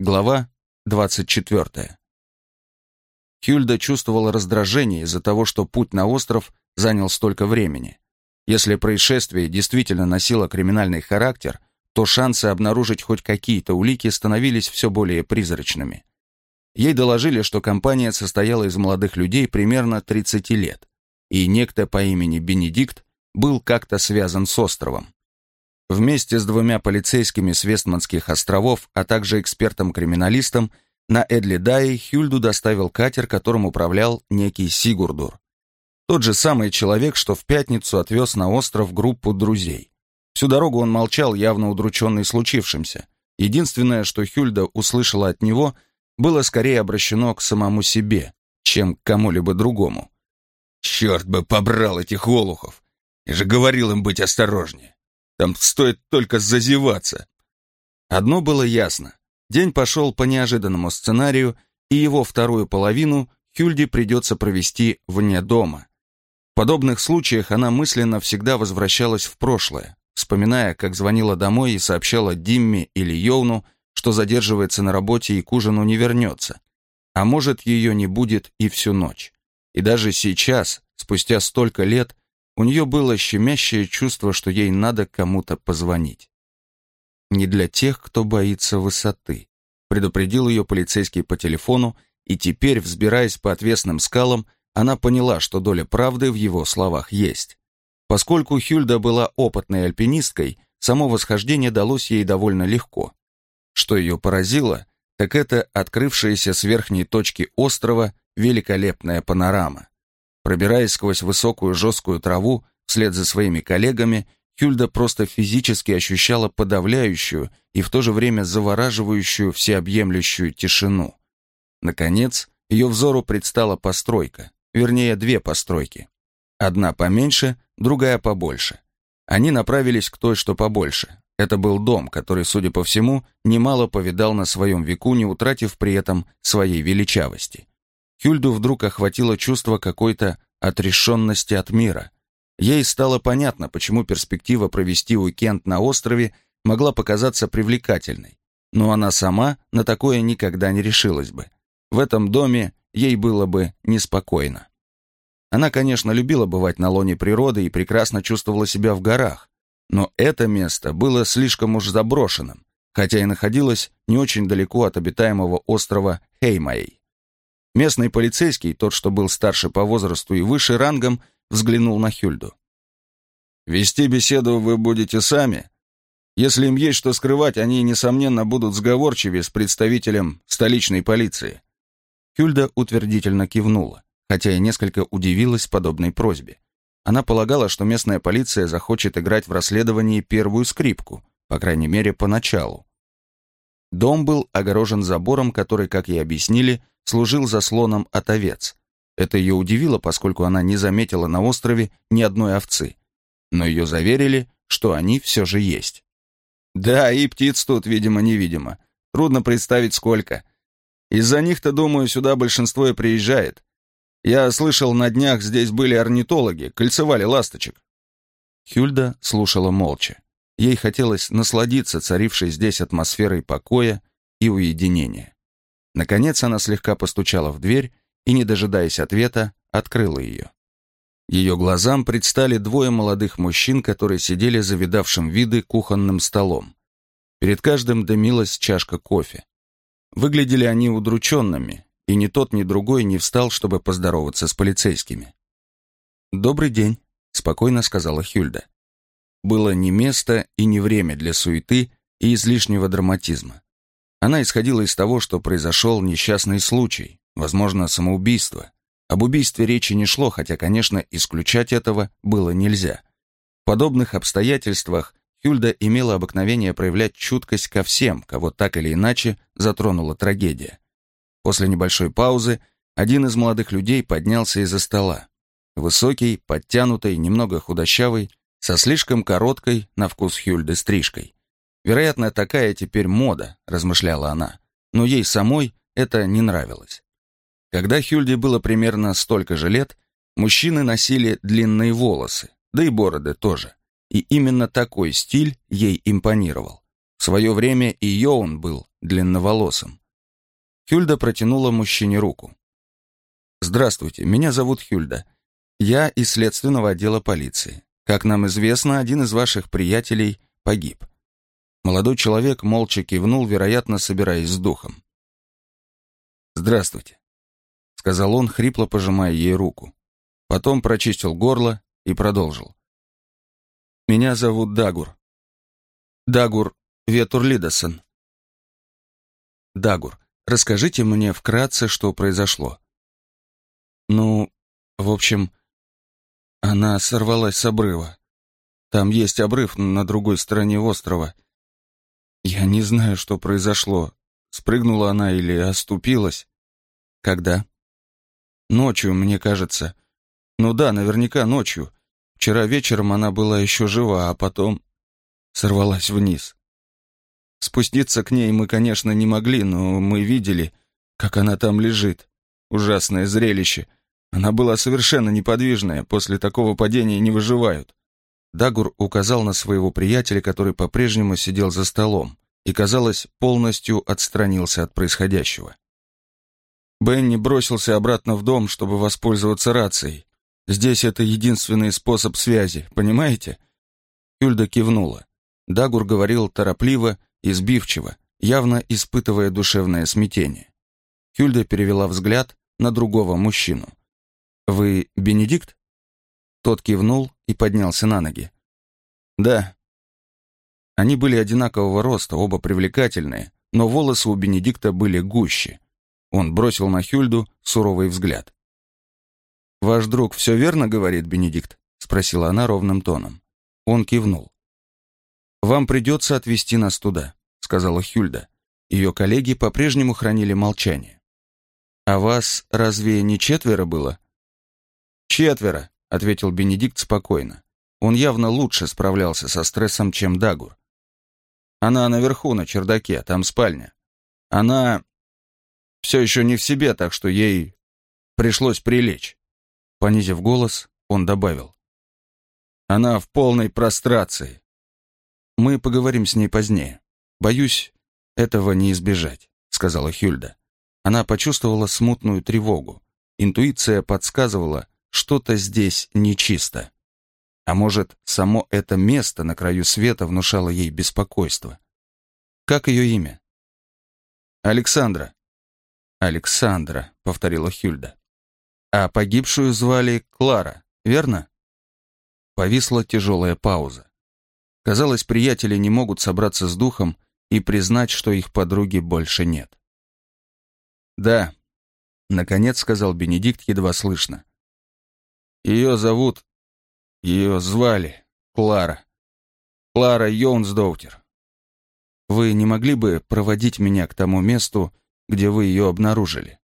Глава 24. Хюльда чувствовала раздражение из-за того, что путь на остров занял столько времени. Если происшествие действительно носило криминальный характер, то шансы обнаружить хоть какие-то улики становились все более призрачными. Ей доложили, что компания состояла из молодых людей примерно 30 лет, и некто по имени Бенедикт был как-то связан с островом. Вместе с двумя полицейскими с Вестманских островов, а также экспертом-криминалистом, на Эдли-Дае Хюльду доставил катер, которым управлял некий Сигурдур. Тот же самый человек, что в пятницу отвез на остров группу друзей. Всю дорогу он молчал, явно удрученный случившимся. Единственное, что Хюльда услышала от него, было скорее обращено к самому себе, чем к кому-либо другому. «Черт бы побрал этих олухов! Я же говорил им быть осторожнее!» Там стоит только зазеваться. Одно было ясно. День пошел по неожиданному сценарию, и его вторую половину Хюльде придется провести вне дома. В подобных случаях она мысленно всегда возвращалась в прошлое, вспоминая, как звонила домой и сообщала Димме или Йоуну, что задерживается на работе и к ужину не вернется. А может, ее не будет и всю ночь. И даже сейчас, спустя столько лет, у нее было щемящее чувство, что ей надо кому-то позвонить. «Не для тех, кто боится высоты», предупредил ее полицейский по телефону, и теперь, взбираясь по отвесным скалам, она поняла, что доля правды в его словах есть. Поскольку Хюльда была опытной альпинисткой, само восхождение далось ей довольно легко. Что ее поразило, так это открывшаяся с верхней точки острова великолепная панорама. Пробираясь сквозь высокую жесткую траву, вслед за своими коллегами, Хюльда просто физически ощущала подавляющую и в то же время завораживающую всеобъемлющую тишину. Наконец, ее взору предстала постройка, вернее, две постройки. Одна поменьше, другая побольше. Они направились к той, что побольше. Это был дом, который, судя по всему, немало повидал на своем веку, не утратив при этом своей величавости. Хюльду вдруг охватило чувство какой-то отрешенности от мира. Ей стало понятно, почему перспектива провести уикенд на острове могла показаться привлекательной. Но она сама на такое никогда не решилась бы. В этом доме ей было бы неспокойно. Она, конечно, любила бывать на лоне природы и прекрасно чувствовала себя в горах, но это место было слишком уж заброшенным, хотя и находилось не очень далеко от обитаемого острова Хеймай. Местный полицейский, тот, что был старше по возрасту и выше рангом, взглянул на Хюльду. «Вести беседу вы будете сами. Если им есть что скрывать, они, несомненно, будут сговорчивее с представителем столичной полиции». Хюльда утвердительно кивнула, хотя и несколько удивилась подобной просьбе. Она полагала, что местная полиция захочет играть в расследовании первую скрипку, по крайней мере, поначалу. Дом был огорожен забором, который, как ей объяснили, служил заслоном от овец. Это ее удивило, поскольку она не заметила на острове ни одной овцы. Но ее заверили, что они все же есть. Да, и птиц тут, видимо-невидимо. Трудно представить, сколько. Из-за них-то, думаю, сюда большинство и приезжает. Я слышал, на днях здесь были орнитологи, кольцевали ласточек. Хюльда слушала молча. Ей хотелось насладиться царившей здесь атмосферой покоя и уединения. Наконец она слегка постучала в дверь и, не дожидаясь ответа, открыла ее. Ее глазам предстали двое молодых мужчин, которые сидели за видавшим виды кухонным столом. Перед каждым дымилась чашка кофе. Выглядели они удрученными, и ни тот, ни другой не встал, чтобы поздороваться с полицейскими. «Добрый день», — спокойно сказала Хюльда. Было не место и не время для суеты и излишнего драматизма. Она исходила из того, что произошел несчастный случай, возможно, самоубийство. Об убийстве речи не шло, хотя, конечно, исключать этого было нельзя. В подобных обстоятельствах Хюльда имела обыкновение проявлять чуткость ко всем, кого так или иначе затронула трагедия. После небольшой паузы один из молодых людей поднялся из-за стола. Высокий, подтянутый, немного худощавый, со слишком короткой на вкус Хюльды стрижкой. Вероятно, такая теперь мода, размышляла она, но ей самой это не нравилось. Когда Хюльде было примерно столько же лет, мужчины носили длинные волосы, да и бороды тоже. И именно такой стиль ей импонировал. В свое время и Йоун был длинноволосым. Хюльда протянула мужчине руку. «Здравствуйте, меня зовут Хюльда. Я из следственного отдела полиции. Как нам известно, один из ваших приятелей погиб». Молодой человек молча кивнул, вероятно, собираясь с духом. «Здравствуйте», — сказал он, хрипло пожимая ей руку. Потом прочистил горло и продолжил. «Меня зовут Дагур. Дагур Ветурлидосон. Дагур, расскажите мне вкратце, что произошло. Ну, в общем, она сорвалась с обрыва. Там есть обрыв на другой стороне острова. Я не знаю, что произошло. Спрыгнула она или оступилась. Когда? Ночью, мне кажется. Ну да, наверняка ночью. Вчера вечером она была еще жива, а потом сорвалась вниз. Спуститься к ней мы, конечно, не могли, но мы видели, как она там лежит. Ужасное зрелище. Она была совершенно неподвижная, после такого падения не выживают. Дагур указал на своего приятеля, который по-прежнему сидел за столом и, казалось, полностью отстранился от происходящего. Бенни бросился обратно в дом, чтобы воспользоваться рацией. Здесь это единственный способ связи, понимаете? Юльда кивнула. Дагур говорил торопливо и сбивчиво, явно испытывая душевное смятение. Хюльда перевела взгляд на другого мужчину. «Вы Бенедикт?» Тот кивнул и поднялся на ноги. «Да». Они были одинакового роста, оба привлекательные, но волосы у Бенедикта были гуще. Он бросил на Хюльду суровый взгляд. «Ваш друг все верно говорит, Бенедикт?» — спросила она ровным тоном. Он кивнул. «Вам придется отвезти нас туда», — сказала Хюльда. Ее коллеги по-прежнему хранили молчание. «А вас разве не четверо было?» «Четверо», — ответил Бенедикт спокойно. Он явно лучше справлялся со стрессом, чем Дагур. «Она наверху, на чердаке, там спальня. Она все еще не в себе, так что ей пришлось прилечь». Понизив голос, он добавил. «Она в полной прострации. Мы поговорим с ней позднее. Боюсь, этого не избежать», — сказала Хюльда. Она почувствовала смутную тревогу. Интуиция подсказывала, что-то здесь нечисто. А может, само это место на краю света внушало ей беспокойство. Как ее имя? Александра. Александра, повторила Хюльда. А погибшую звали Клара, верно? Повисла тяжелая пауза. Казалось, приятели не могут собраться с духом и признать, что их подруги больше нет. «Да», — наконец сказал Бенедикт едва слышно. «Ее зовут... Ее звали Клара. Клара Йонсдоутер. Вы не могли бы проводить меня к тому месту, где вы ее обнаружили?»